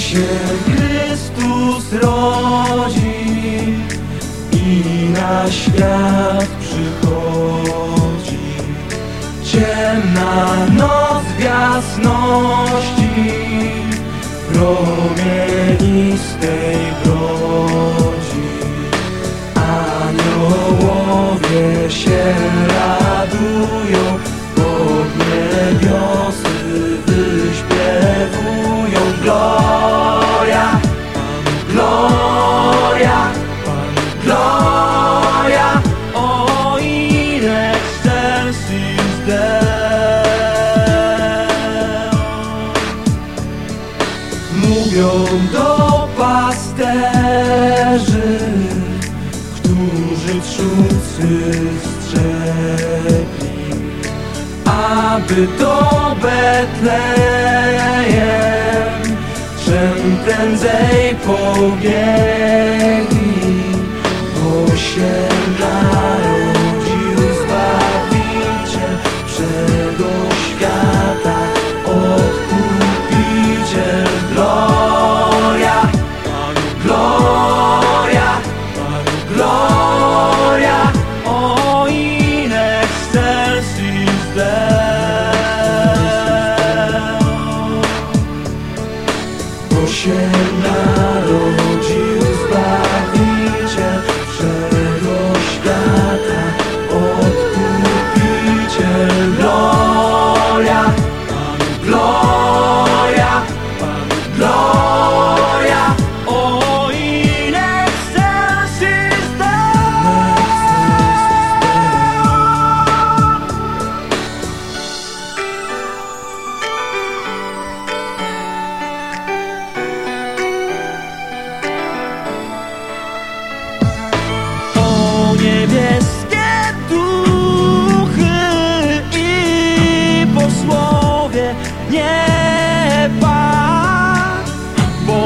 się Chrystus rodzi i na świat przychodzi. Ciemna noc w jasności promienistej brodzi. Aniołowie się Mówią do pasterzy, którzy trzócy strzegli, aby do Betlejem czym prędzej pobiegli, bo się narodził Zbawiciel wszego świata, Odkupiciel. Się narodził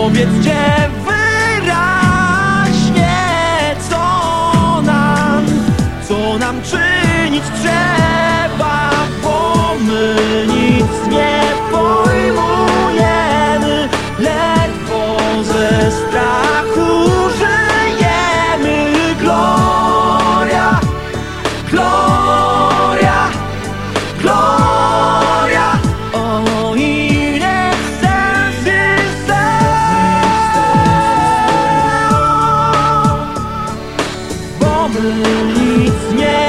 Powiedzcie wyraźnie co nam, co nam czynić trzeba nic nie